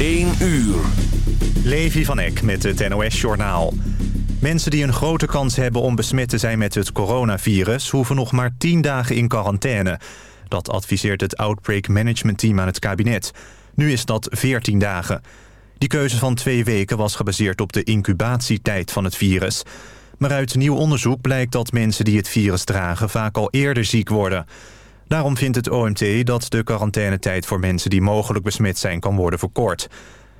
1 uur. Levi van Eck met het NOS-journaal. Mensen die een grote kans hebben om besmet te zijn met het coronavirus... hoeven nog maar 10 dagen in quarantaine. Dat adviseert het Outbreak Management Team aan het kabinet. Nu is dat 14 dagen. Die keuze van twee weken was gebaseerd op de incubatietijd van het virus. Maar uit nieuw onderzoek blijkt dat mensen die het virus dragen... vaak al eerder ziek worden... Daarom vindt het OMT dat de quarantainetijd voor mensen die mogelijk besmet zijn kan worden verkort.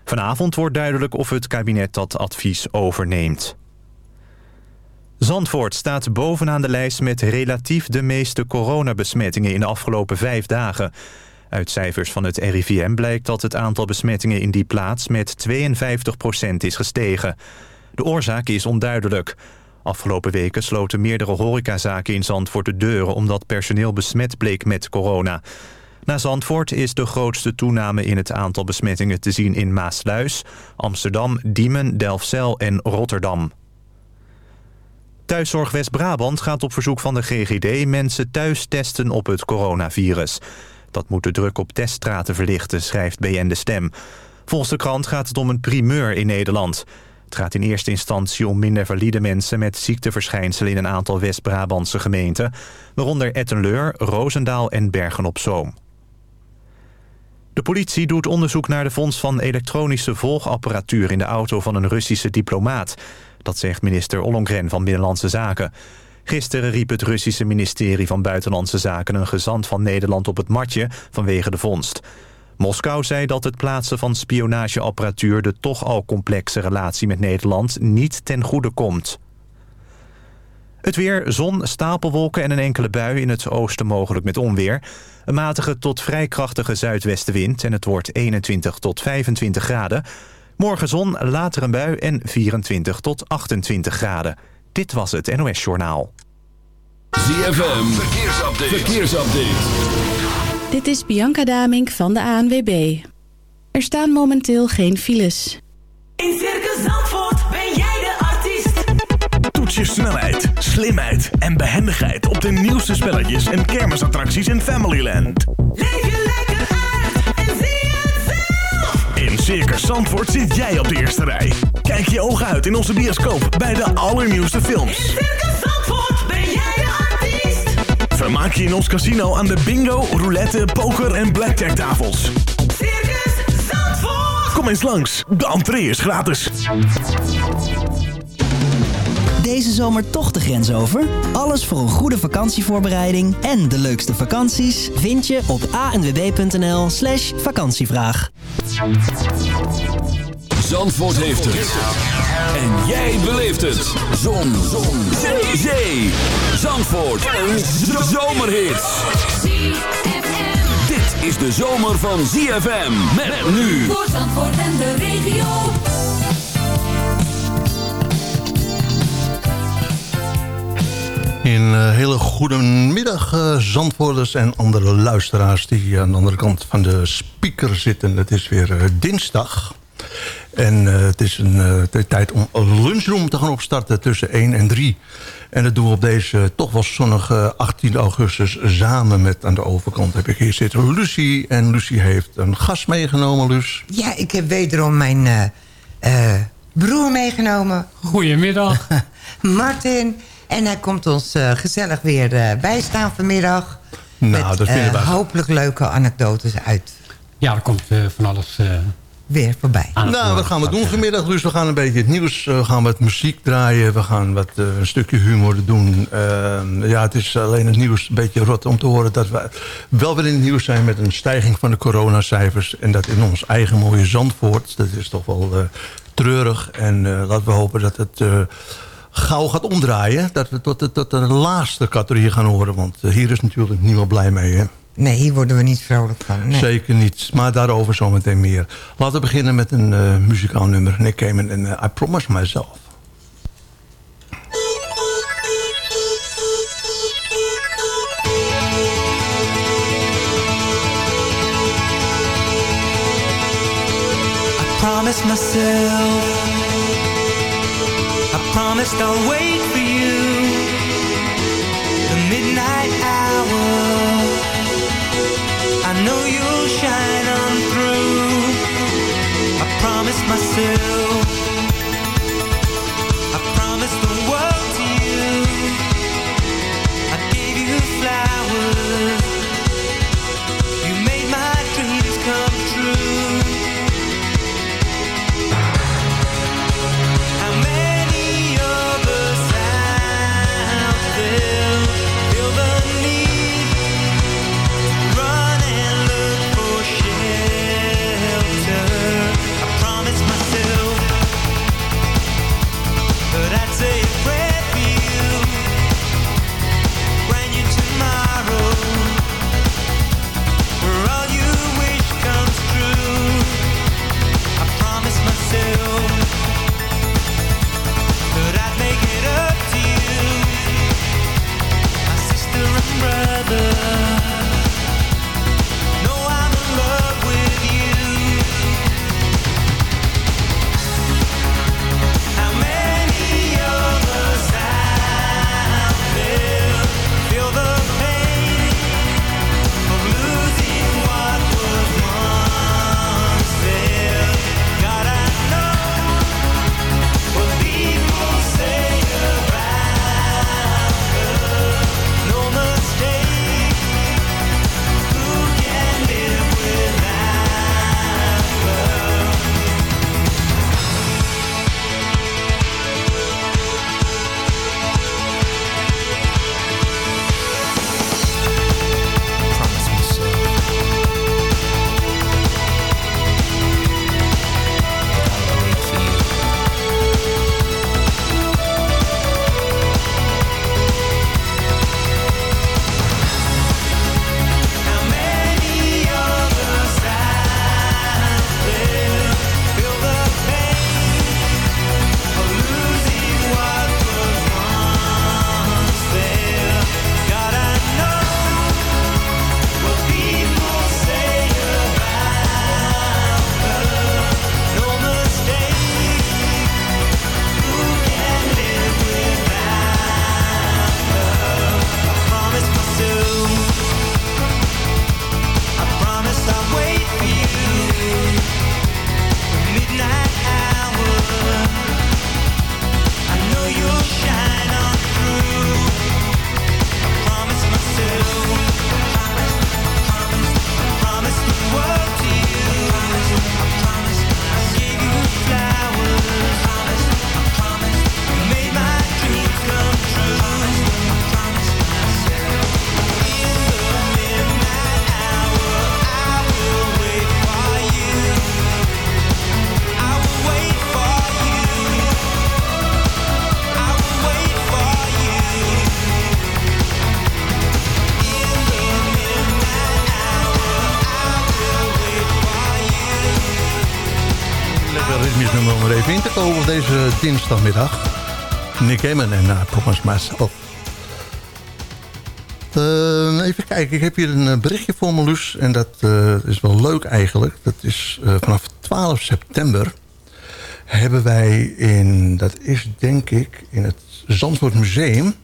Vanavond wordt duidelijk of het kabinet dat advies overneemt. Zandvoort staat bovenaan de lijst met relatief de meeste coronabesmettingen in de afgelopen vijf dagen. Uit cijfers van het RIVM blijkt dat het aantal besmettingen in die plaats met 52% is gestegen. De oorzaak is onduidelijk. Afgelopen weken sloten meerdere horecazaken in Zandvoort de deuren... omdat personeel besmet bleek met corona. Na Zandvoort is de grootste toename in het aantal besmettingen te zien in Maasluis, Amsterdam, Diemen, Delfzijl en Rotterdam. Thuiszorg West-Brabant gaat op verzoek van de GGD mensen thuis testen op het coronavirus. Dat moet de druk op teststraten verlichten, schrijft BN De Stem. Volgens de krant gaat het om een primeur in Nederland. Het gaat in eerste instantie om minder valide mensen met ziekteverschijnselen in een aantal West-Brabantse gemeenten, waaronder Ettenleur, Roosendaal en Bergen-op-Zoom. De politie doet onderzoek naar de fonds van elektronische volgapparatuur in de auto van een Russische diplomaat. Dat zegt minister Ollongren van Binnenlandse Zaken. Gisteren riep het Russische ministerie van Buitenlandse Zaken een gezant van Nederland op het matje vanwege de vondst. Moskou zei dat het plaatsen van spionageapparatuur... de toch al complexe relatie met Nederland niet ten goede komt. Het weer, zon, stapelwolken en een enkele bui in het oosten mogelijk met onweer. Een matige tot vrij krachtige zuidwestenwind en het wordt 21 tot 25 graden. Morgen zon, later een bui en 24 tot 28 graden. Dit was het NOS Journaal. ZFM, verkeersupdate. verkeersupdate. Dit is Bianca Damink van de ANWB. Er staan momenteel geen files. In Circus Zandvoort ben jij de artiest. Toets je snelheid, slimheid en behendigheid op de nieuwste spelletjes en kermisattracties in Familyland. Leef je lekker uit en zie het zelf. In Circus Zandvoort zit jij op de eerste rij. Kijk je ogen uit in onze bioscoop bij de allernieuwste films. In Circus Zandvoort Vermaak je in ons casino aan de bingo, roulette, poker en blackjack tafels. Circus Zandvoort. Kom eens langs, de entree is gratis. Deze zomer toch de grens over? Alles voor een goede vakantievoorbereiding en de leukste vakanties vind je op anwb.nl slash vakantievraag. Zandvoort heeft het. En jij beleeft het. Zon. Zon. Zee. Zee. Zandvoort. Een zomerhit. Dit is de zomer van ZFM. Met nu. Voor Zandvoort en de regio. Een uh, hele goede middag, uh, Zandvoorders en andere luisteraars... die aan de andere kant van de speaker zitten. Het is weer uh, dinsdag. En uh, het is een uh, tijd om een lunchroom te gaan opstarten tussen 1 en 3. En dat doen we op deze uh, toch wel zonnige 18 augustus samen met aan de overkant heb ik hier zitten Lucie. En Lucie heeft een gast meegenomen, Luus. Ja, ik heb wederom mijn broer meegenomen. Goedemiddag. Martin. En hij komt ons gezellig weer bijstaan vanmiddag. Nou, met dat vinden wij hopelijk leuke anekdotes uit. Ja, er komt van alles weer voorbij. Nou, wat gaan we doen vanmiddag? Dus we gaan een beetje het nieuws, we gaan wat muziek draaien. We gaan wat, uh, een stukje humor doen. Uh, ja, het is alleen het nieuws een beetje rot om te horen... dat we wel weer in het nieuws zijn met een stijging van de coronacijfers. En dat in ons eigen mooie Zandvoort. Dat is toch wel uh, treurig. En laten we hopen dat het gauw gaat omdraaien. Dat we tot de, tot de laatste categorie gaan horen. Want hier is natuurlijk niemand blij mee, hè? Nee, hier worden we niet vrolijk van. Nee. Zeker niet, maar daarover zometeen meer. Laten we beginnen met een uh, muzikaal nummer. Nick Cayman en uh, I Promise Myself. I promise myself I promised I'll wait promised dinsdagmiddag. Nick Emmen en uh, Promise Myself. Eh, even kijken, ik heb hier een eh, berichtje voor me, Loes. En dat eh, is wel leuk eigenlijk. Dat is eh, vanaf 12 september hebben wij in, dat is denk ik in het Zandvoort Museum...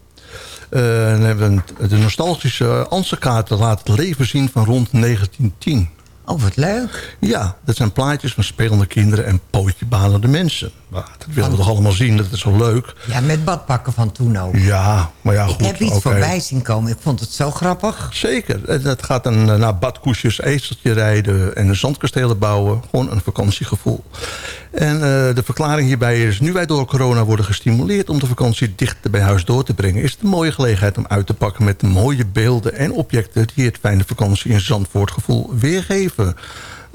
eh, dan hebben we de nostalgische Anse-kaarten laten leven zien van rond 1910. Oh, wat leuk. Ja, dat zijn plaatjes van spelende kinderen en pootjebalende mensen. Maar dat willen we toch allemaal zien, dat is zo leuk. Ja, met badpakken van toen ook. Ja, maar ja, goed. ik heb iets oké. voorbij zien komen. Ik vond het zo grappig. Zeker. En Dat gaat dan eh, naar badkoesjes, ezeltje rijden en zandkastelen bouwen. Gewoon een vakantiegevoel. En eh, de verklaring hierbij is... nu wij door corona worden gestimuleerd om de vakantie dichter bij huis door te brengen... is het een mooie gelegenheid om uit te pakken met de mooie beelden en objecten... die het fijne vakantie in Zandvoort gevoel weergeven.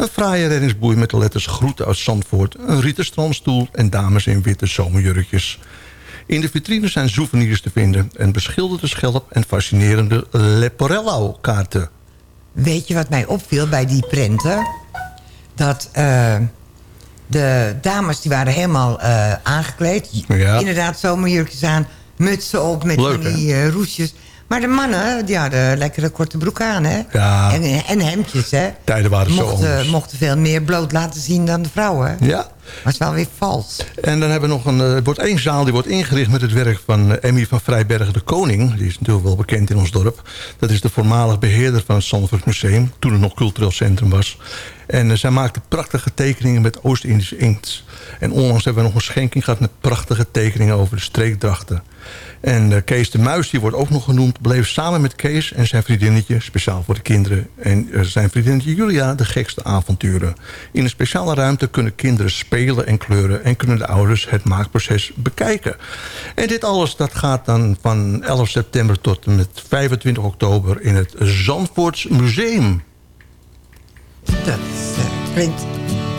Een fraaie reddingsboei met de letters groeten uit Zandvoort... een rieten strandstoel en dames in witte zomerjurkjes. In de vitrine zijn souvenirs te vinden... en beschilderde schelp en fascinerende Leporello-kaarten. Weet je wat mij opviel bij die prenten? Dat eh, de dames die waren helemaal eh, aangekleed. Ja. Inderdaad, zomerjurkjes aan, mutsen op met Leuk, die eh, roesjes. Maar de mannen, die hadden lekkere korte broek aan, hè? Ja. En, en hemdjes, hè? Tijden waren zo mochten, anders. mochten veel meer bloot laten zien dan de vrouwen. Ja. Maar het is wel weer vals. En dan hebben we nog een, eh, er wordt één zaal die wordt ingericht met het werk van eh, Emmy van Vrijbergen de Koning. Die is natuurlijk wel bekend in ons dorp. Dat is de voormalig beheerder van het Zandvoort Museum. Toen het nog cultureel centrum was. En eh, zij maakte prachtige tekeningen met Oost-Indische inkt. En onlangs hebben we nog een schenking gehad met prachtige tekeningen over de streekdrachten. En eh, Kees de Muis, die wordt ook nog genoemd... bleef samen met Kees en zijn vriendinnetje, speciaal voor de kinderen... en eh, zijn vriendinnetje Julia de gekste avonturen. In een speciale ruimte kunnen kinderen spelen en kleuren... en kunnen de ouders het maakproces bekijken. En dit alles dat gaat dan van 11 september tot en met 25 oktober... in het Zandvoorts Museum. Dat is, eh,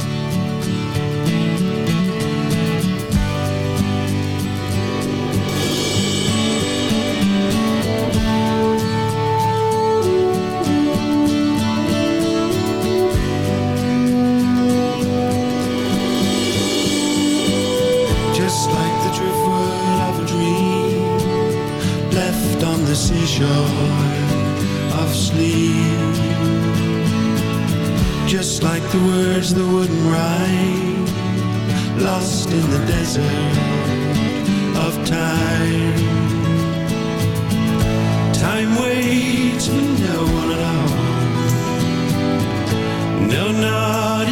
seashore of sleep. Just like the words that wouldn't rhyme, lost in the desert of time. Time waits for no one at all. No, not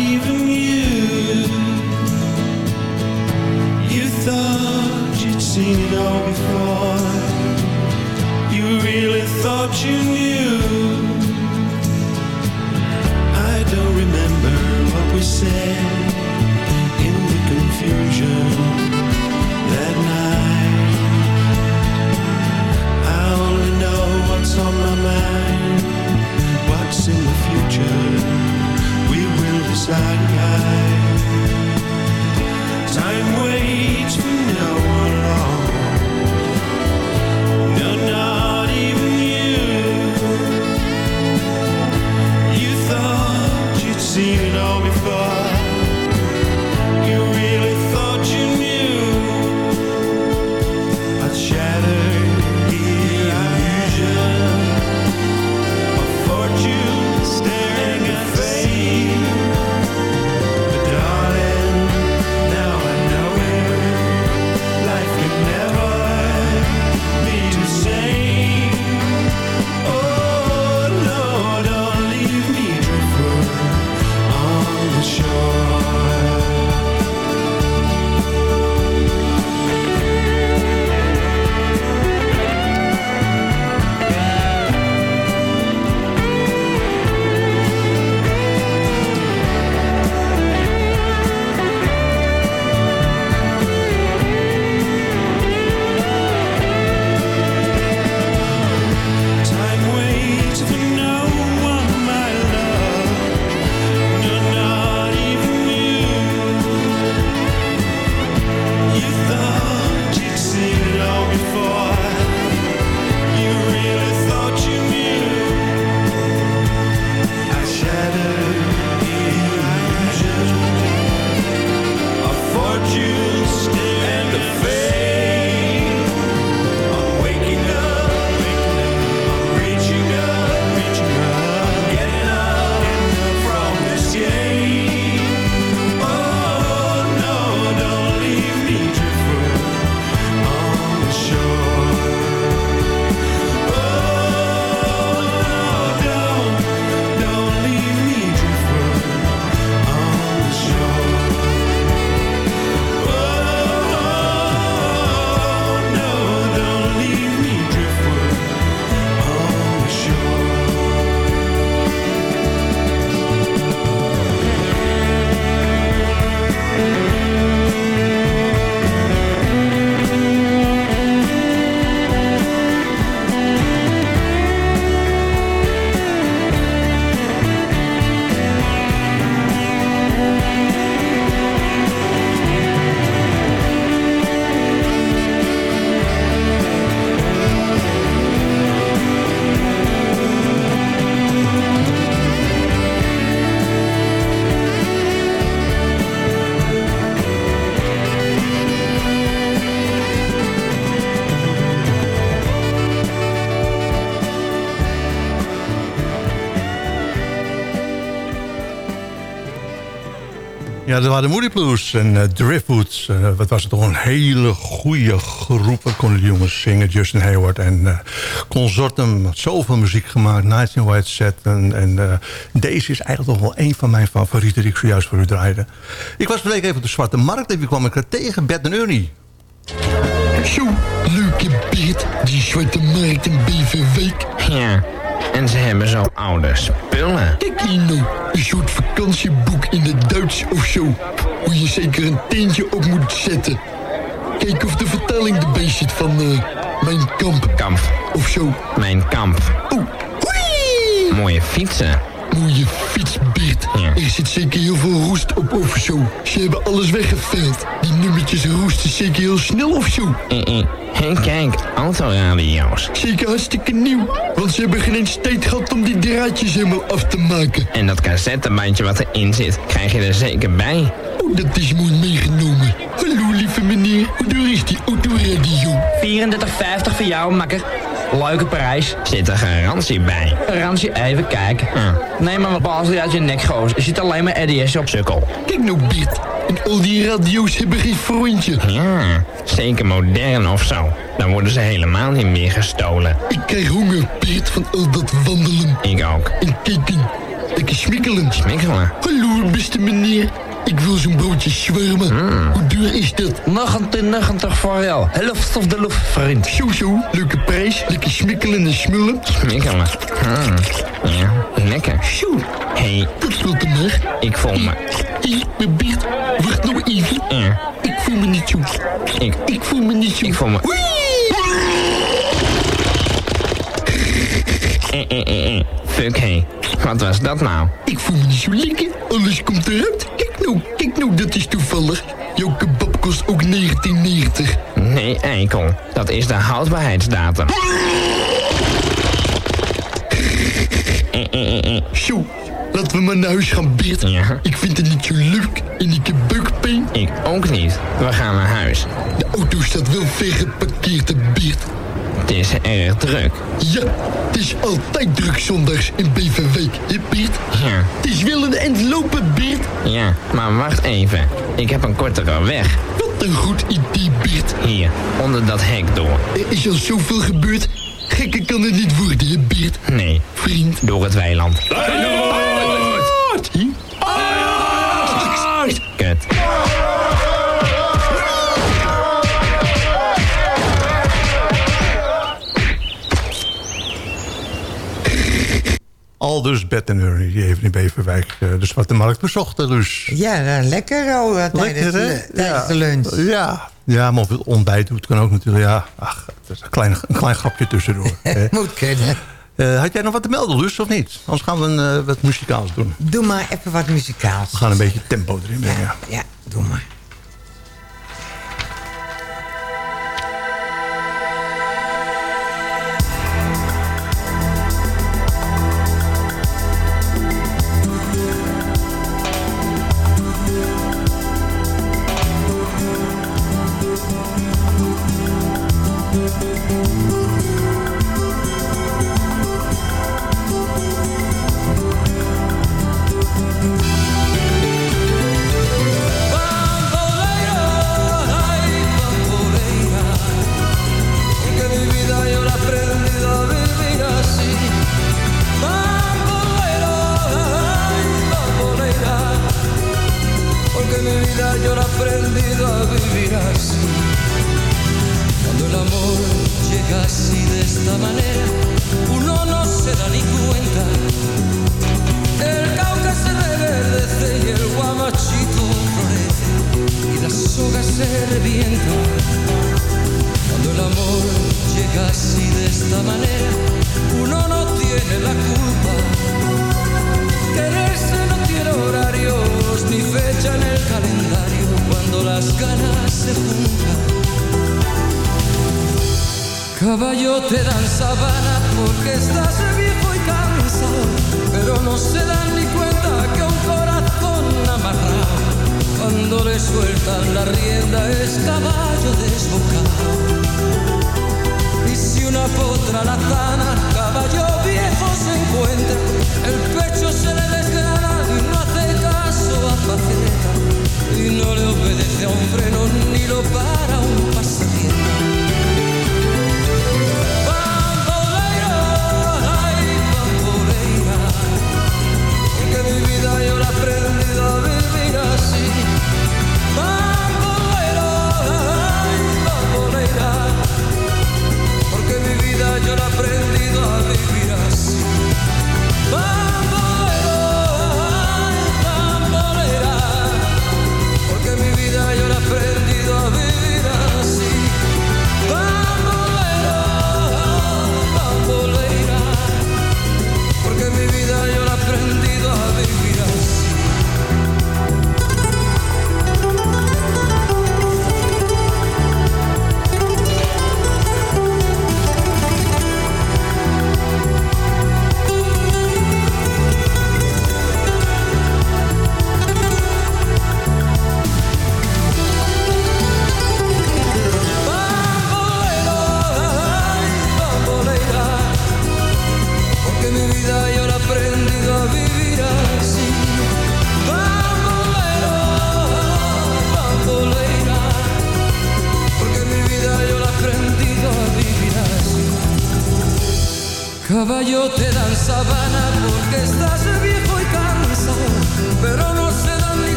dat waren de Moody Blues en eh, Driftwoods. Eh, wat was het toch een hele goede groep. Wat konden die jongens zingen. Justin Hayward en eh, Consortum. Zoveel muziek gemaakt. Nights in White Set. En, en eh, deze is eigenlijk toch wel een van mijn favorieten... die ik zojuist voor u draaide. Ik was verleden even op de Zwarte Markt... en wie kwam ik er tegen? Bert en Ernie. Zo, leuke beet, die zwarte markt in Beverwijk. Ja, en ze hebben zo oude spullen. Kijk hier nou, een soort vakantieboek in het Duits of zo. Hoe je zeker een teentje op moet zetten. Kijk of de vertaling erbij zit van eh, mijn kamp. Kamp. Of zo. Mijn kamp. Oh! Mooie fietsen. Mooie fietsbeert. Ja. Er zit zeker heel veel roest op of zo. Ze hebben alles weggeveld. Die nummertjes roesten zeker heel snel of zo. Eh, eh. Hé, kijk, autoradio's. Zeker hartstikke nieuw. Want ze hebben geen eens tijd gehad om die draadjes helemaal af te maken. En dat cassettebandje wat erin zit, krijg je er zeker bij. Oh, dat is mooi meegenomen. Hallo, lieve meneer. Hoe duur is die autoradio? 34,50 voor jou, makker. Leuke prijs. Zit er garantie bij. Randje even kijken. Hm. Nee, maar wat baas uit je nek, goos. Er zit alleen maar RDS op sukkel. Kijk nou, Bert. En al die radio's hebben geen frontje. Ja, zeker modern of zo. Dan worden ze helemaal niet meer gestolen. Ik krijg honger, Bert, van al dat wandelen. Ik ook. En kijken. Lekker smikkelen. Smikkelen. Hallo, beste meneer. Ik wil zo'n broodje shawarma. Hoe duur is dat? 99 voor jou. Helft of de lucht, vriend. Zo, zo. Leuke prijs. Lekker smikkelen en smullen. Smikkelen. Hm. Ja, lekker. Zo. Hé, Dat valt maar. ik voel me... Hé, maar Bert. Wacht nou even. Ik voel me niet zo. ik... Ik voel me niet zo. Ik voel me... Eh, eh, eh, eh. Fuck, hé. Wat was dat nou? Ik voel me niet zo lekker. Alles komt eruit. Kijk nou, kijk nou, dat is toevallig. Jouw kebab kost ook 1990. Nee, eikel. Dat is de houdbaarheidsdatum. Zo, laten we maar naar huis gaan, Bert. Ja. Ik vind het niet zo leuk en ik heb buikpijn. Ik ook niet. We gaan naar huis. De auto staat wel ver geparkeerd, hè, Bert. Het is erg druk. Ja, het is altijd druk zondags in Beverwijk, hè, Bert? Ja, Het is wel een eind lopen, Bert. ja, maar wacht even. Ik heb een kortere weg. Wat een goed idee, Bert. Hier, onder dat hek door. Er is al zoveel gebeurd. Gekker kan het niet worden, hè, Bert. Nee, Vriend. door het weiland. Aldus Bert en Ernie, die heeft in Beverwijk eh, de Zwarte Markt bezocht. Dus Ja, eh, lekker oh, eh, tijdens, Lekker, de, tijdens Ja. de lunch. Ja, ja, maar of het ontbijt doet, kan ook natuurlijk. Ja, ach, het is een klein, een klein grapje tussendoor. Moet kunnen. Had jij nog wat te melden, dus, of niet? Anders gaan we een, wat muzikaals doen. Doe maar even wat muzikaals. We gaan een beetje tempo erin brengen. Ja, ja, doe maar. Porque mi vida yo la he aprendido a vivir así. Cuando el amor llega así de esta manera, uno no se da ni cuenta. El cauca se reverdece y el guamachito florece y la soga se revienta. Cuando el amor llega así de esta manera, uno no tiene la culpa. Quererse no tiene horarios ni fecha en el calendario cuando las ganas se juntan. Caballo te dan sabana porque estás viejo y cansado, pero no se dan ni cuenta que un corazón amarrado, cuando le sueltan la rienda es caballo desbocado. Y si una potra la zana, caballo viejo se encuentra, el pecho se le desgrana no le obedece a un freno ni lo para un pasatiempo. Bambolera, ay, bambolera, porque mi vida yo la he aprendido a vivir así. Bambolera, ay, bambolera, porque mi vida yo la he aprendido a vivir vida y a frente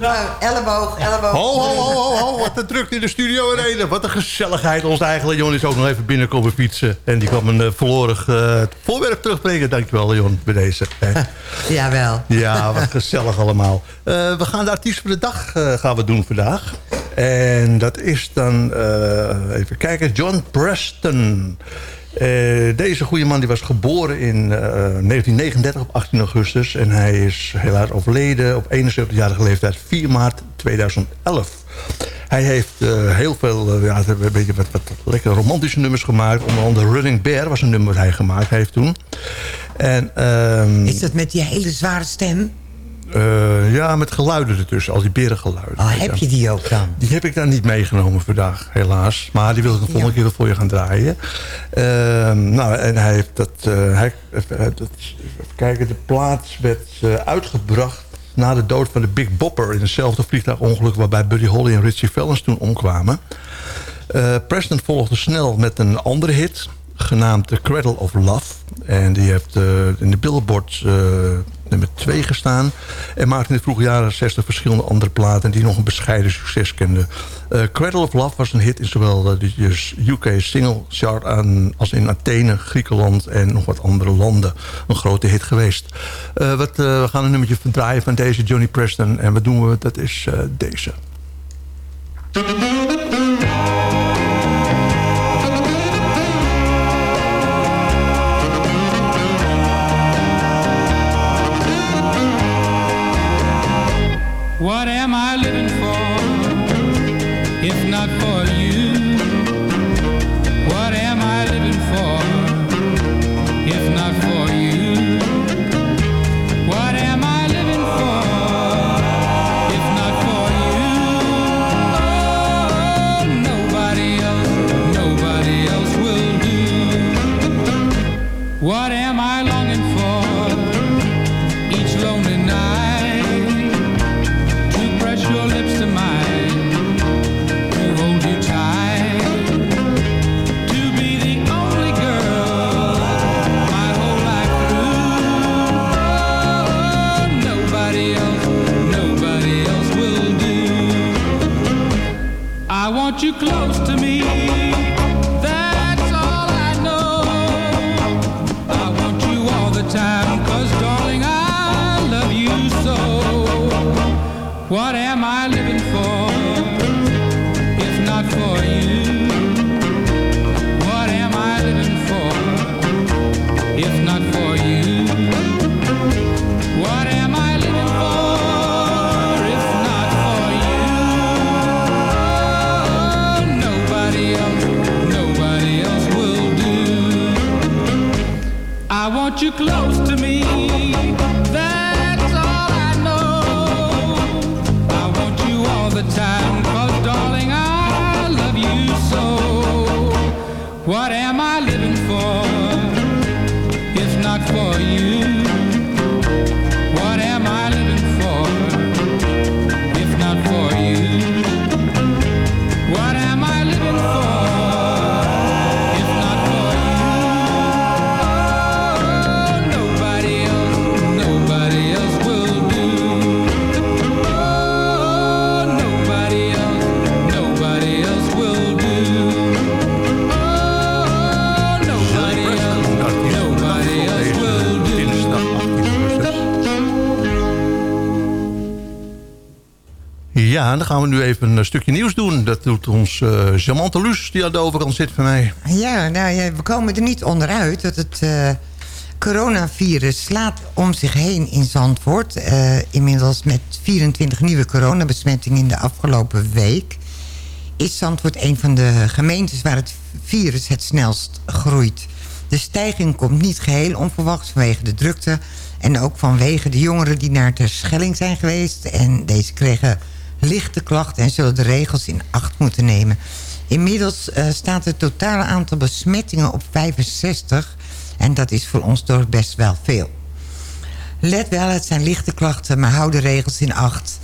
Nou, elleboog, elleboog. Ho, ho, ho, ho, wat een drukte in de studio Reden. Wat een gezelligheid. Ons eigen Leon is ook nog even binnenkomen fietsen. En die kwam een uh, verloren eh, voorwerp terugbrengen. Dankjewel Leon, bij deze. Jawel. Ja, wat gezellig allemaal. Eh, we gaan de artiest van de dag eh, gaan we doen vandaag. En dat is dan, eh, even kijken, John Preston. Eh, deze goede man die was geboren in eh, 1939 op 18 augustus. En hij is helaas overleden op 71-jarige leeftijd 4 maart 2011. Hij heeft eh, heel veel eh, ja, een beetje wat, wat lekkere romantische nummers gemaakt. Onder andere Running Bear was een nummer wat hij gemaakt heeft toen. En, ehm, Is dat met die hele zware stem? Eh, ja, met geluiden ertussen, al die berengeluiden. Oh, heb je die ook dan? Die heb ik dan niet meegenomen vandaag, helaas. Maar die wil ik de volgende keer wel voor je gaan draaien. Ehm, nou, en hij heeft dat... eh, hij, even, dat even kijken, de plaats werd eh, uitgebracht na de dood van de Big Bopper... in hetzelfde vliegtuigongeluk waarbij Buddy Holly en Richie Valens toen omkwamen. Eh, Preston volgde snel met een andere hit genaamd The Cradle of Love. En die heeft eh, in de Billboard eh, nummer 2 gestaan. En maakte in de vroege jaren 60 verschillende andere platen... die nog een bescheiden succes kenden. Eh, Cradle of Love was een hit in zowel de UK single chart aan, als in Athene, Griekenland en nog wat andere landen. Een grote hit geweest. Eh, wat, eh, we gaan een nummertje draaien van deze Johnny Preston. En wat doen we? Dat is deze. Am I living for if not for you? What am I living for if not for you? Dan gaan we nu even een stukje nieuws doen. Dat doet ons eh charmante Luus, die aan de overkant zit van mij. Ja, nou we komen er niet onderuit dat het eh, coronavirus slaat om zich heen in Zandvoort. Eh, inmiddels met 24 nieuwe coronabesmettingen in de afgelopen week... is Zandvoort een van de gemeentes waar het virus het snelst groeit. De stijging komt niet geheel onverwachts vanwege de drukte... en ook vanwege de jongeren die naar de Schelling zijn geweest... en deze kregen lichte klachten en zullen de regels in acht moeten nemen. Inmiddels eh, staat het totale aantal besmettingen op 65... en dat is voor ons dorp best wel veel. Let wel, het zijn lichte klachten, maar hou de regels in acht.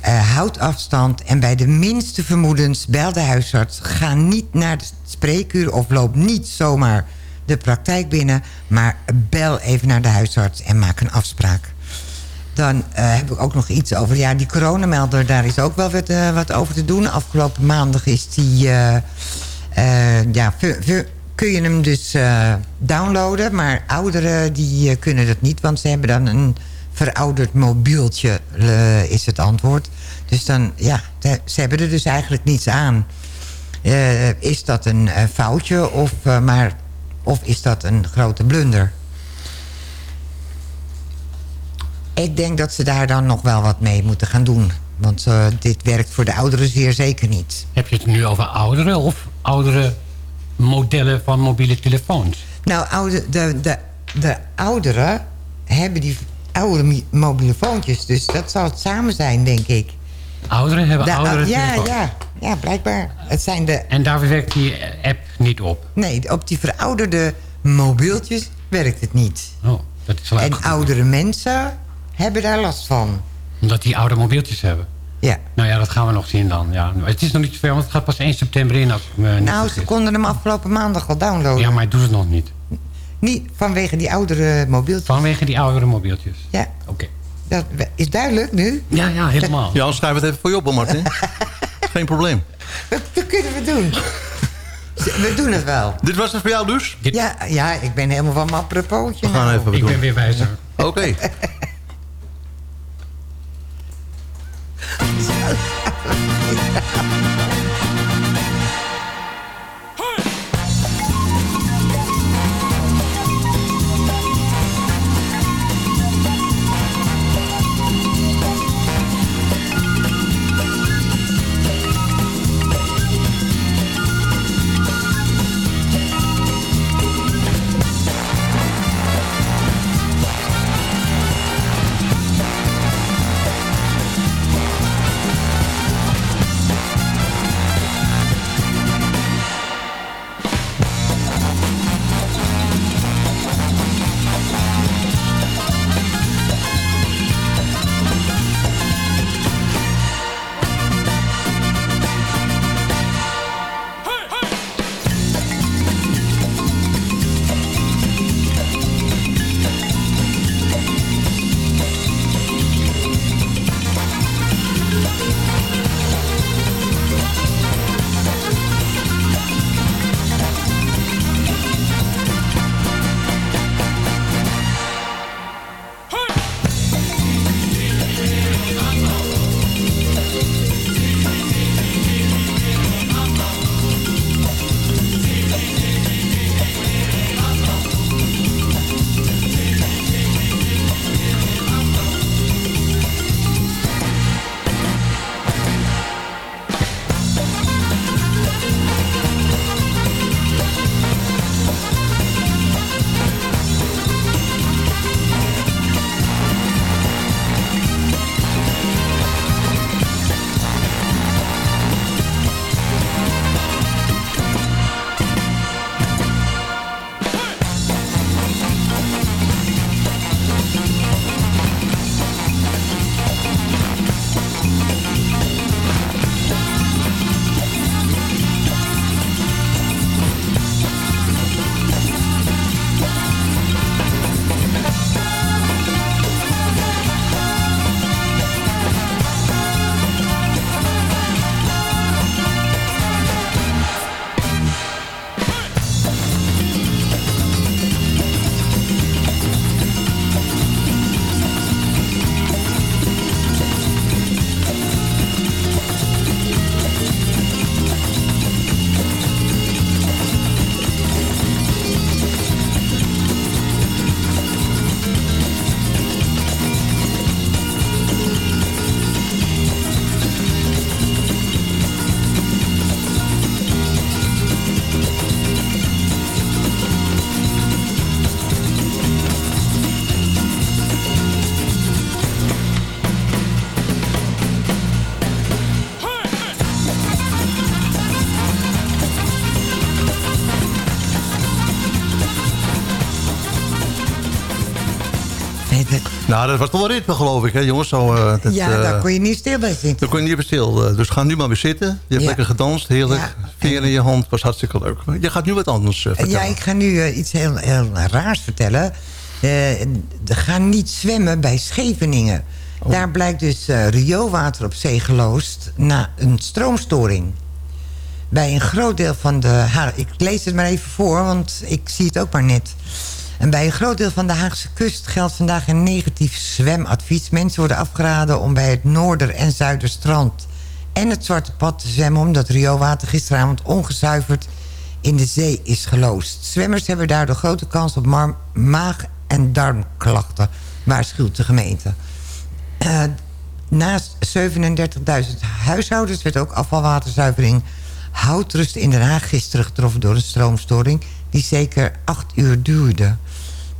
Eh, houd afstand en bij de minste vermoedens bel de huisarts. Ga niet naar de spreekuur of loop niet zomaar de praktijk binnen... maar bel even naar de huisarts en maak een afspraak. Dan eh, heb ik ook nog iets over... Ja, die coronamelder, daar is ook wel wat, eh, wat over te doen. Afgelopen maandag is die... eh, ja, kun je hem dus downloaden. Maar ouderen die kunnen dat niet. Want ze hebben dan een verouderd mobieltje, is het antwoord. Dus dan, ja, ze hebben er dus eigenlijk niets aan. Is dat een foutje of, maar, of is dat een grote blunder? Ik denk dat ze daar dan nog wel wat mee moeten gaan doen. Want eh, dit werkt voor de ouderen zeer zeker niet. Heb je het nu over ouderen of oudere modellen van mobiele telefoons? Nou, oude, de, de, de ouderen hebben die oude mobiele foontjes. Dus dat zal het samen zijn, denk ik. Ouderen hebben De oudere ou- ja, telefoons. ja, ja, blijkbaar. Het zijn de... En daar werkt die app niet op. Nee, op die verouderde mobieltjes werkt het niet. Oh, dat is wel En oudere mensen hebben daar last van. Omdat die oude mobieltjes hebben. Ja. Nou ja, dat gaan we nog zien dan. Ja, het is nog niet zoveel, want het gaat pas 1 september in. Als ik me niet Nou, ze konden hem afgelopen maandag al downloaden. Ja, maar hij doet het nog niet. Niet vanwege die oudere mobieltjes. Vanwege die oudere mobieltjes. Ja. Oké. Dat is duidelijk nu. Ja, ja, helemaal. Ja, dan schrijf het even voor je op, Martin. Geen probleem. Dat, dat kunnen we doen. We doen het wel. Dit was het voor jou dus? Ja, ja ik ben helemaal van mijn apropootje. We gaan nou. even wat Ik doen. ben weer wijzer. Oké. Ja. Nou, dat was toch wel ritme, geloof ik, hè, jongens? Zo, eh, dat, ja, eh, daar kon je niet stil bij zitten. Daar kon je niet bij stil. eh, Dus ga nu maar weer zitten. Je hebt Ja. lekker gedanst, heerlijk. Ja. Veer in je hand, was hartstikke leuk. Je gaat nu wat anders vertellen. Ja, ik ga nu iets heel, heel raars vertellen. Ga niet zwemmen bij Scheveningen. Oh. Daar blijkt dus rioolwater op zee geloosd na een stroomstoring. Bij een groot deel van de... Ha- Ik lees het maar even voor, want ik zie het ook maar net. En bij een groot deel van de Haagse kust geldt vandaag een negatief zwemadvies. Mensen worden afgeraden om bij het Noorder- en Zuiderstrand en het Zwarte Pad te zwemmen... omdat rioolwater gisteravond ongezuiverd in de zee is geloosd. Zwemmers hebben daardoor grote kans op maag- en darmklachten, waarschuwt de gemeente. Eh, naast 37.000 huishoudens werd ook afvalwaterzuivering Houtrust in Den Haag gisteren getroffen door een stroomstoring... die zeker acht uur duurde.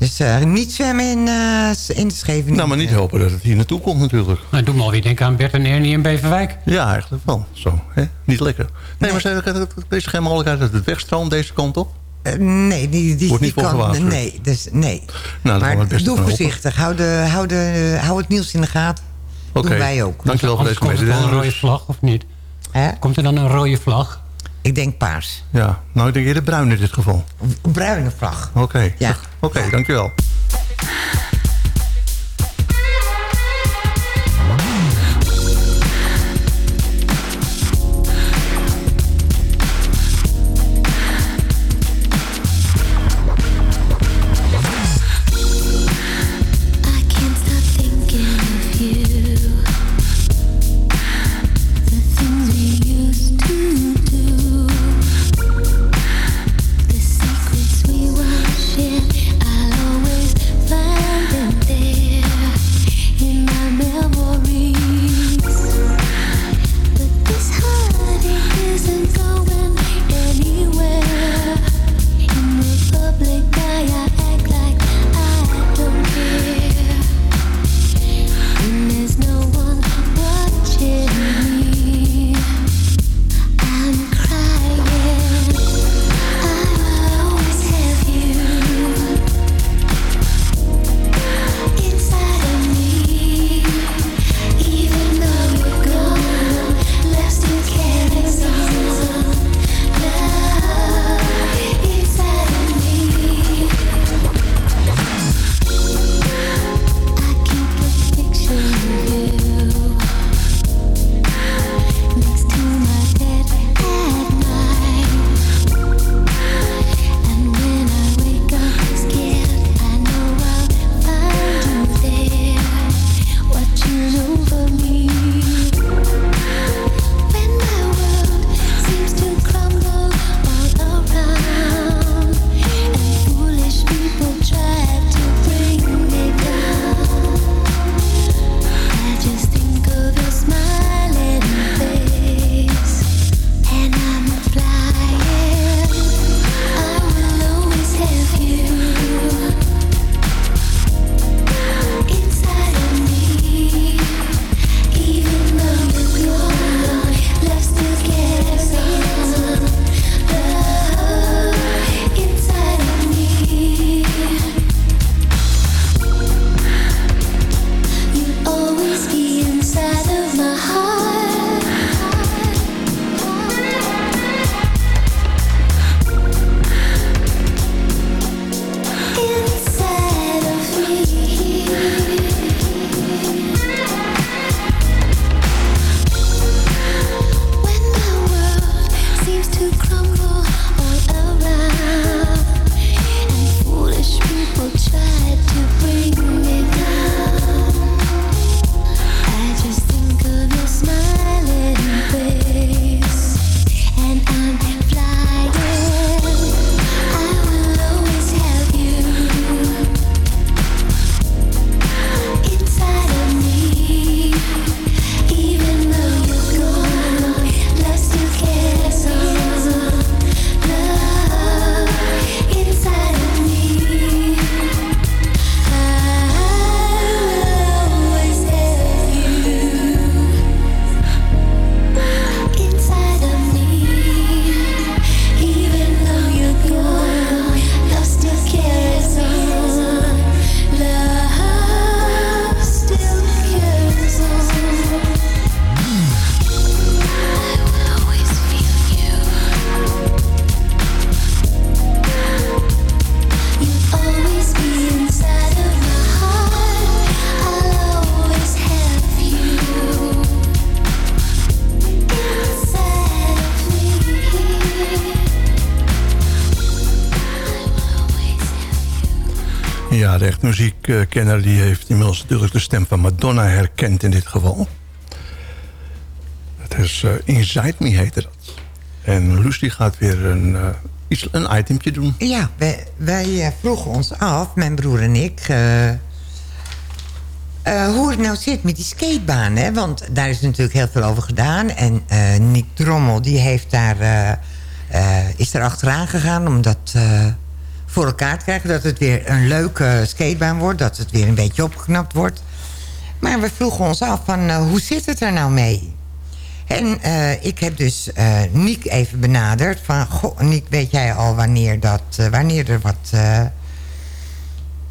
Dus eh, niet zwemmen in, eh, in de Scheveningen. Nou, maar niet hopen dat het hier naartoe komt natuurlijk. Nou, doe me alweer denken aan Bert en Ernie in Beverwijk. Ja, eigenlijk wel. Zo, hè? Niet lekker. Nee, maar zei, er is geen mogelijkheid dat het wegstroomt deze kant op? Eh, nee, die, die, Wordt niet die kan... Nee, dus nee. Nou, dan gaan we het maar doe voorzichtig. Hou, de, hou, de, hou het nieuws in de gaten. Oké. Doen wij ook. Dankjewel voor deze komt er dan een rode mededeling. vlag, of niet? Hè? Komt er dan een rode vlag? Ik denk paars. Ja, nou ik denk eerder bruin in dit geval. Een bruine vlag. Oké, Ja. Oké, dankjewel. De echt muziekkenner die heeft inmiddels natuurlijk de stem van Madonna herkend in dit geval. Het is eh, Inside Me heette dat. En Lucy gaat weer een, eh, iets, een itemtje doen. Ja, wij, eh, vroegen ons af, mijn broer en ik... hoe het nou zit met die skatebaan. Hè? Want daar is natuurlijk heel veel over gedaan. En Nick Drommel die heeft daar, is er achteraan gegaan... om dat eh, voor elkaar krijgen. Dat het weer een leuke skatebaan wordt. Dat het weer een beetje opgeknapt wordt. Maar we vroegen ons af van eh, hoe zit het er nou mee? En eh, ik heb dus eh Niek even benaderd. Van, goh, Niek, weet jij al wanneer, dat, wanneer, er, wat,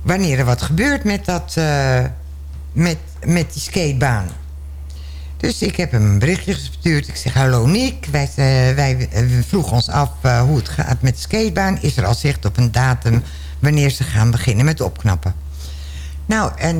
wanneer er wat gebeurt met, dat, met, met die skatebaan? Dus ik heb hem een berichtje gestuurd. Ik zeg, hallo Niek. Wij, eh, wij eh, vroegen ons af eh, hoe het gaat met de skatebaan. Is er al zicht op een datum wanneer ze gaan beginnen met opknappen? Nou, en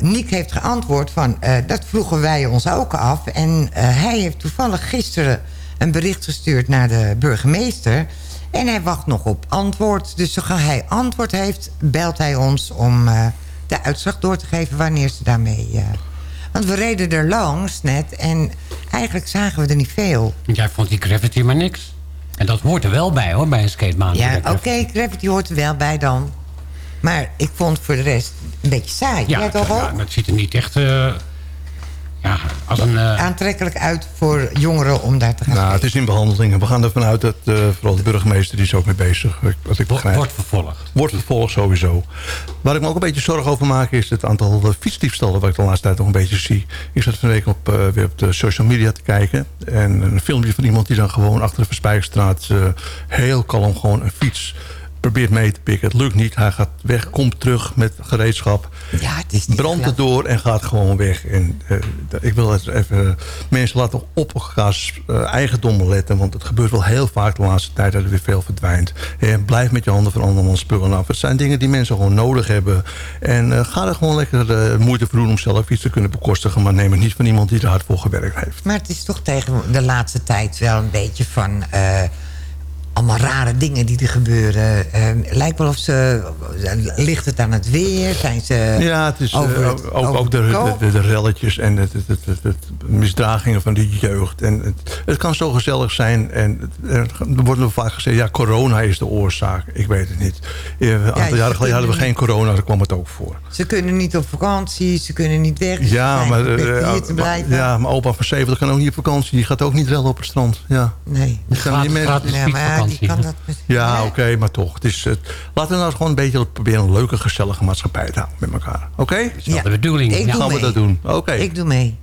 Niek heeft geantwoord van... dat vroegen wij ons ook af. En hij heeft toevallig gisteren een bericht gestuurd naar de burgemeester. En hij wacht nog op antwoord. Dus zodra hij antwoord heeft, belt hij ons om de uitslag door te geven... wanneer ze daarmee... want we reden er langs net en eigenlijk zagen we er niet veel. Jij vond die gravity maar niks. En dat hoort er wel bij hoor, bij een skatebaan. Ja, oké, gravity hoort er wel bij dan. Maar ik vond voor de rest een beetje saai. Ja, ja, het ziet er niet echt eh, ja, als een... eh, Aantrekkelijk uit voor jongeren om daar te gaan Nou, het is in behandeling. We gaan ervan uit dat eh, vooral de burgemeester die is ook mee bezig. Wat ik begrijp. wordt vervolgd. Wordt vervolgd sowieso. Waar ik me ook een beetje zorgen over maak... is het aantal eh, fietsdiefstallen... wat ik de laatste tijd nog een beetje zie. Ik zat van de week op, eh, weer op de social media te kijken. En een filmpje van iemand die dan gewoon achter de Verspijkstraat... eh, heel kalm gewoon een fiets probeert mee te pikken. Het lukt niet. Hij gaat weg, komt terug met gereedschap. Ja, het is niet brandt het door en gaat gewoon weg. En eh, ik wil even... Mensen laten op elkaars eh, eigendommen letten. Want het gebeurt wel heel vaak de laatste tijd dat er weer veel verdwijnt. En blijf met je handen van andermans spullen af. Het zijn dingen die mensen gewoon nodig hebben. En eh, ga er gewoon lekker moeite voor doen om zelf iets te kunnen bekostigen. Maar neem het niet van iemand die er hard voor gewerkt heeft. Maar het is toch tegen de laatste tijd wel een beetje van... eh, allemaal rare dingen die er gebeuren. Eh, lijkt wel of ze... Ligt het aan het weer? Zijn ze Ja, het is eh, over het- ook, over ook de, de, de, de relletjes en het, het, het, het- het misdragingen van de jeugd. En het, het kan zo gezellig zijn. En er wordt wel vaak gezegd, ja, corona is de oorzaak. Ik weet het niet. Eh, Een aantal jaren geleden hadden we geen corona, daar kwam het ook voor. Ze kunnen niet op vakantie, ze kunnen niet weg. Ja, maar, verplicht eh, hier te maar- blijven. ja, maar opa van 70 kan ook niet op vakantie. Die gaat ook niet rellen op het strand. Ja. Nee. Die gaan die mensen- Ja, maar die kan dat... Ja, oké, maar toch. Het is, het, laten we nou gewoon een beetje proberen een leuke, gezellige maatschappij te houden met elkaar. Oké? Ja, de bedoeling. Ik Ja. doe Gaan we dat doen? Oké. Ik doe mee.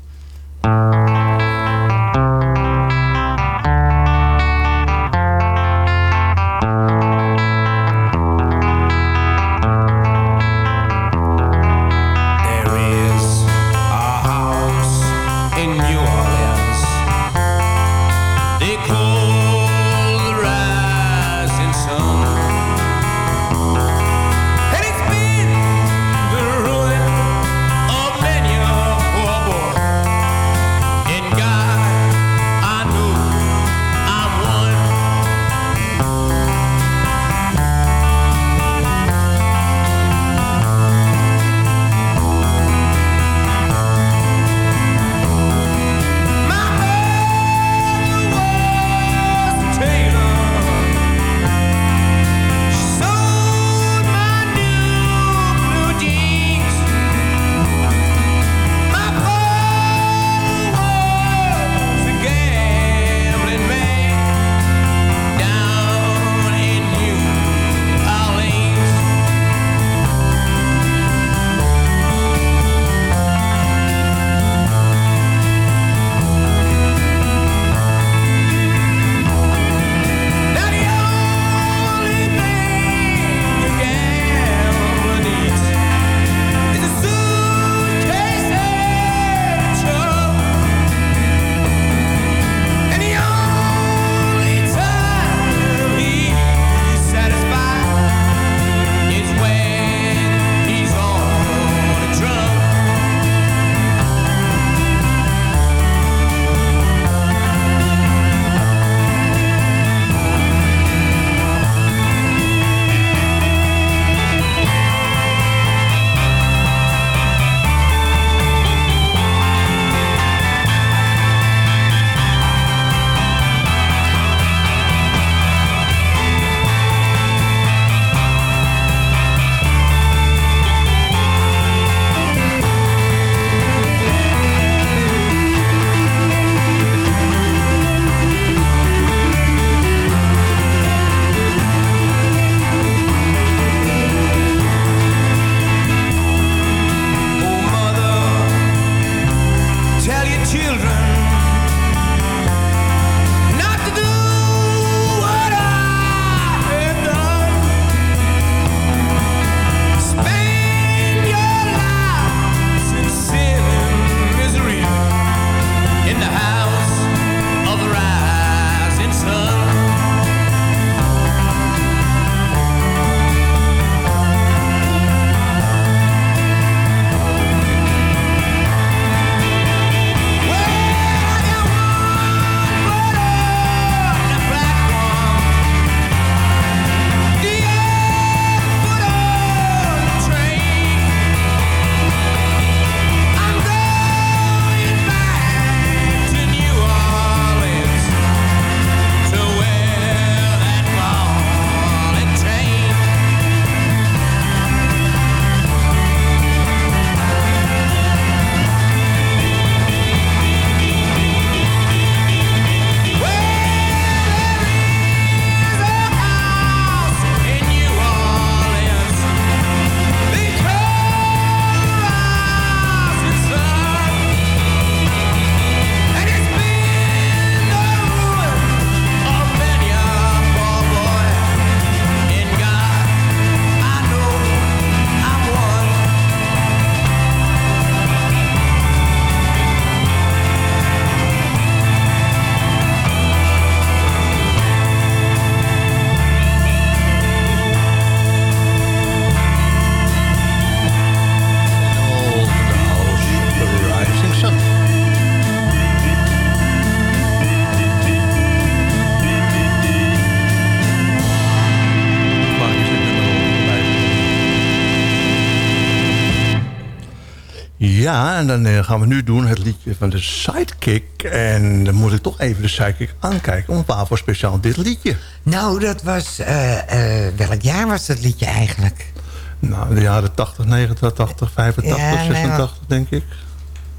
En dan eh, gaan we nu doen het liedje van de Sidekick. En dan moet ik toch even de Sidekick aankijken. Want waarvoor speciaal dit liedje? Nou, dat was... eh, eh, welk jaar was dat liedje eigenlijk? Nou, de jaren 80, 89, 80, 85, Ja, nee, maar- 86 denk ik.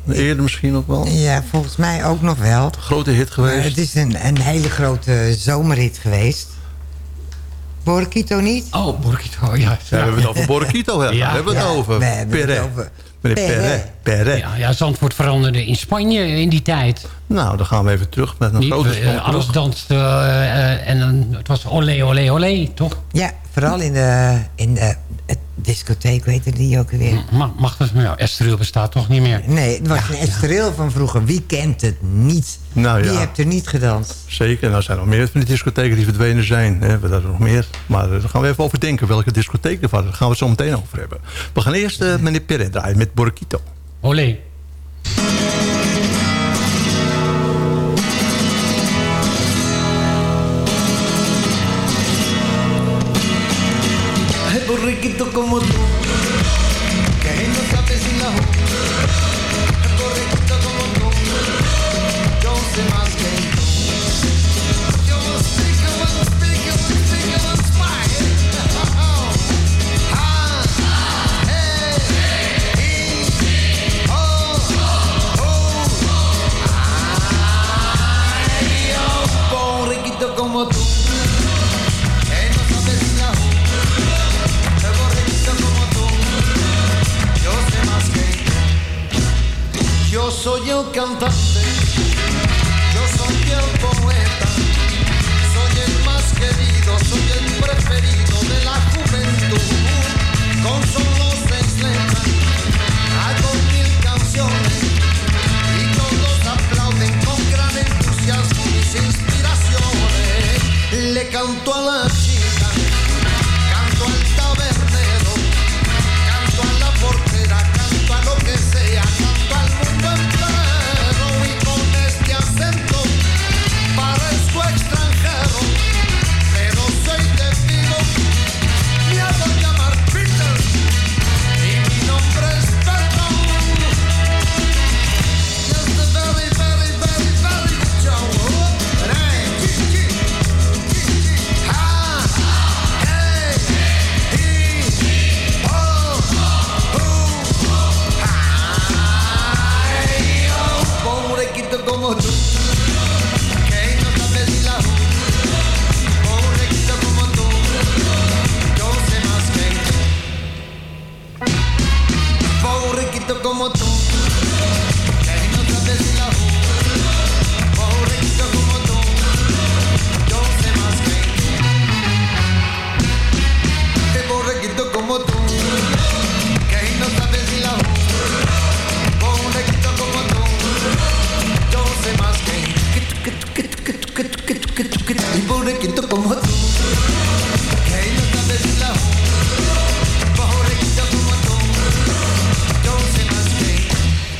Eerder misschien nog wel. Ja, volgens mij ook nog wel. Grote hit geweest. Maar het is een, een hele grote zomerhit geweest. Borkito niet? Oh, Borkito, ja. Ja, we hebben het over Borquito. hè? Ja. we hebben het Ja, over. we hebben het over Meneer Perret. Perret. Ja, ja, Zandvoort veranderde in Spanje in die tijd. Nou, dan gaan we even terug met een Niet, grote eh, alles danste eh, eh, en dan, het was olé, olé, olé, toch? Ja, vooral in de, in de discotheek, weet die ook weer? Ma mag dat? Nou, Esteril bestaat toch niet meer? Nee, het was een Estreel van vroeger. Wie kent het niet? Nou ja. Wie hebt er niet gedanst? Zeker, nou zijn er nog meer van die discotheken die verdwenen zijn. Hè. We hebben er nog meer. Maar eh, daar gaan we even over denken welke discotheken er waren. Daar gaan we het zo meteen over hebben. We gaan eerst eh, meneer Perret draaien met Borquito. Olé. Como tú, como tú, yo sé más que. Yo soy el cantante, yo soy el cantolante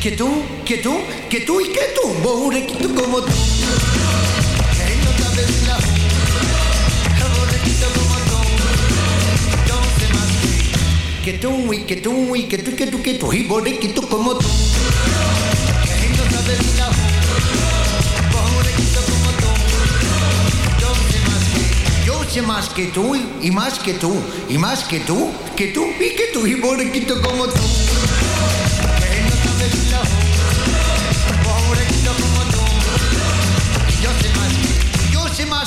que tú, que tú, que tú y que tú, borrequito como tú, que no sabes la Borrequito como tú. Yo sé más que tú y que tú y que tú que tú que tú y borrequito como tú que no sabes la borrequito como tú yo sé más que yo sé más que tú y, más que tú y más que tú que tú que tú y borrequito como tú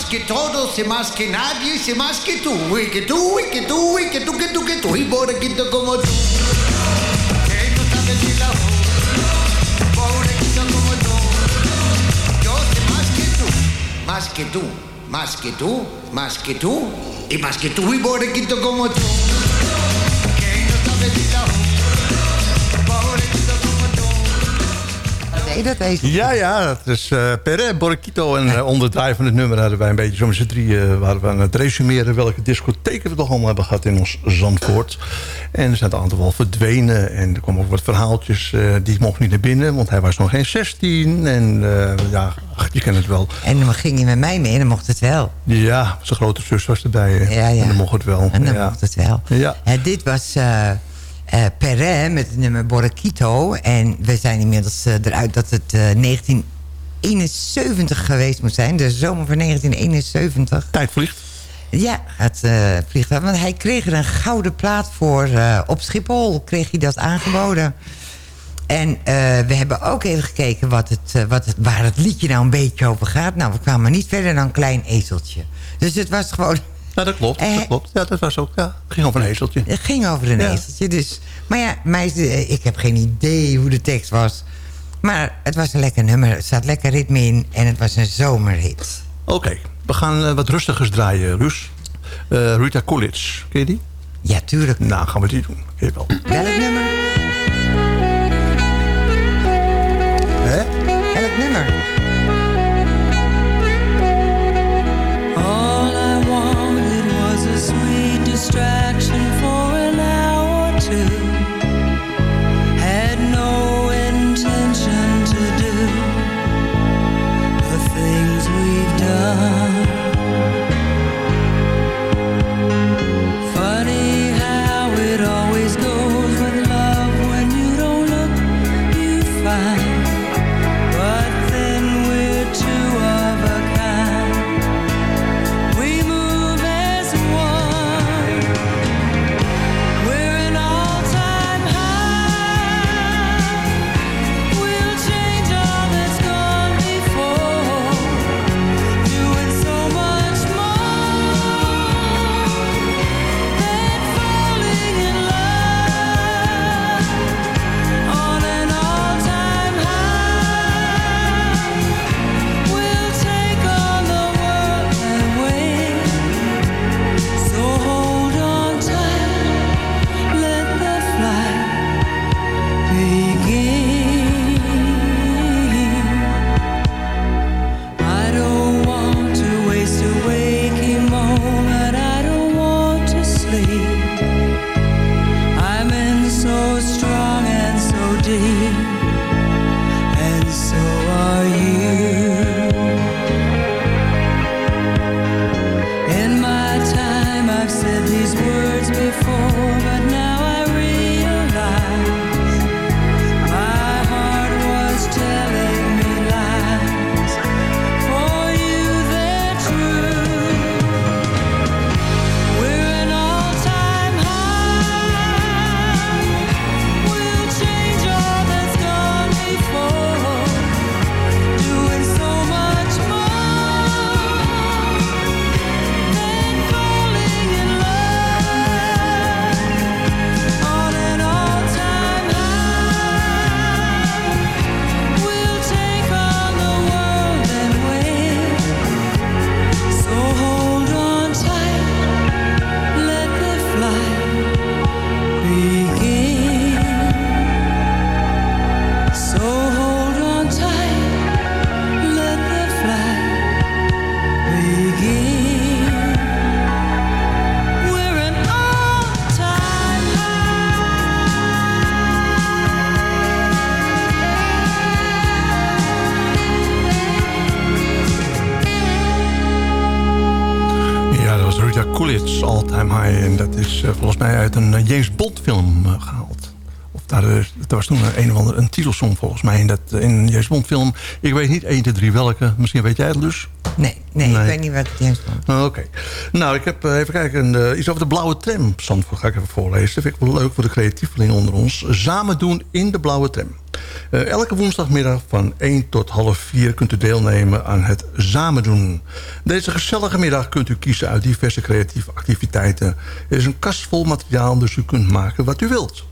que todo, sé más que nadie, sé más que tú, y que tú, y que tú, y que tú, que tú, que tú, y pobrequito como tú. Pobrequito como tú. Yo sé más que tú, más que tú, más que tú, más que tú, y más que tú, y pobrequito como tú. Nee, dat. Ja, ja, dat is eh Perret, Borquito. En uh, onder van het nummer hadden wij een beetje zo met z'n drieën... waren we aan het resumeren welke discotheken we toch allemaal hebben gehad in ons Zandvoort. En er zijn een aantal wel verdwenen. En er kwamen ook wat verhaaltjes, eh, die mocht niet naar binnen... want hij was nog geen 16. En eh, ja, ach, je kent het wel. En dan ging hij met mij mee en dan mocht het wel. Ja, zijn grote zus was erbij. hè. Ja, ja. En dan mocht het wel. En dan ja. mocht het wel. Ja. Ja, dit was... eh, eh Perret met het nummer Borrequito. En we zijn inmiddels eh, eruit dat het eh, 1971 geweest moet zijn. De zomer van 1971. Tijd vliegt. Ja, het eh, vliegt wel. Want hij kreeg er een gouden plaat voor. eh, op Schiphol kreeg hij dat aangeboden. En eh, we hebben ook even gekeken wat het, eh, wat het, waar het liedje nou een beetje over gaat. Nou, we kwamen niet verder dan klein ezeltje. Dus het was gewoon... Ja, dat klopt. Eh, dat klopt. Ja, dat was ook. Ja, het ging over een ezeltje. Het ging over een Ja. ezeltje. Dus, maar ja, meisje, eh, ik heb geen idee hoe de tekst was. Maar het was een lekker nummer. Er staat lekker ritme in. En het was een zomerhit. Oké, we gaan eh, wat rustigers draaien, Rus. Eh, Rita Coolidge, ken je die? Ja, tuurlijk. Nou, gaan we die doen. Wel. Welk nummer? So strong and so deep, and so toen een, of andere een titelsong volgens mij in, dat, eh, in een James Bond film. Ik weet niet 1, 2, 3 welke. Misschien weet jij het dus? Nee, nee, ik weet niet wat James Bond Oh, Oké. Nou, ik heb eh, even kijken. eh, iets over de blauwe tram. Zandvoort ga ik even voorlezen. Dat vind ik wel leuk voor de creatievelingen onder ons. Samen doen in de blauwe tram. Elke woensdagmiddag van 1 tot half 4 kunt u deelnemen aan het Samen doen. Deze gezellige middag kunt u kiezen uit diverse creatieve activiteiten. Er is een kast vol materiaal, dus u kunt maken wat u wilt.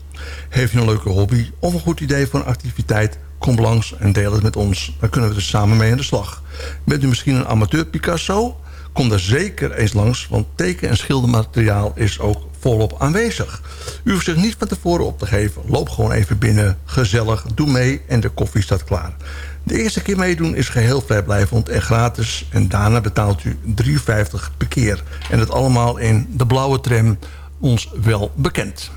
Heeft u een leuke hobby of een goed idee voor een activiteit... Kom langs en deel het met ons. Dan kunnen we er samen mee aan de slag. Bent u misschien een amateur Picasso? Kom daar zeker eens langs, want teken- en schildermateriaal is ook volop aanwezig. U hoeft zich niet van tevoren op te geven. Loop gewoon even binnen, gezellig, doe mee en de koffie staat klaar. De eerste keer meedoen is geheel vrijblijvend en gratis... en daarna betaalt u 3,50 per keer. En dat allemaal in de blauwe tram, ons wel bekend.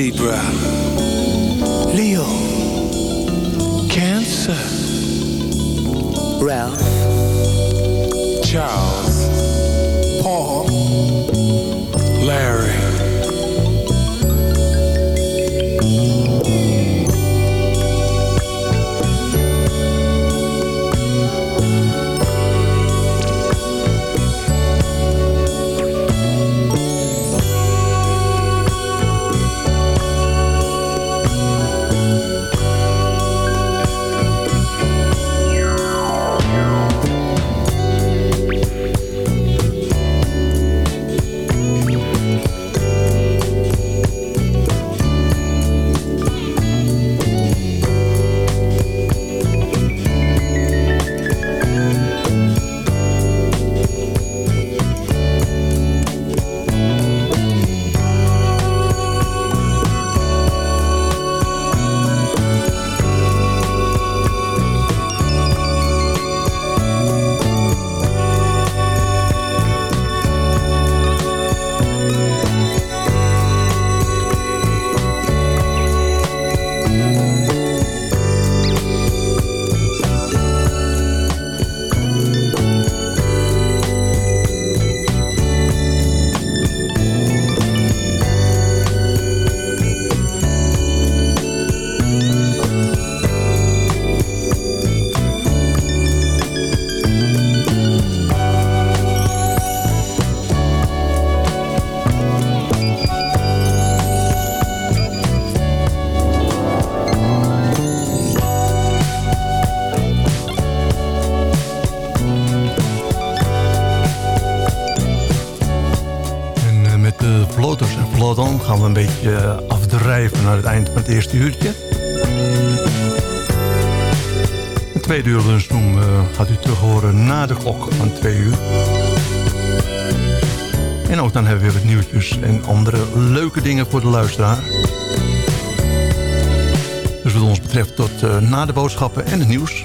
Libra. Ralph. Charles. Eerste uurtje. Het tweede uur lunchroom eh, gaat u terug horen na de klok van twee uur. En ook dan hebben we weer wat nieuwtjes en andere leuke dingen voor de luisteraar. Dus wat ons betreft tot eh, na de boodschappen en het nieuws.